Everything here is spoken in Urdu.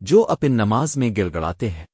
جو اپن نماز میں گڑگڑاتے ہیں۔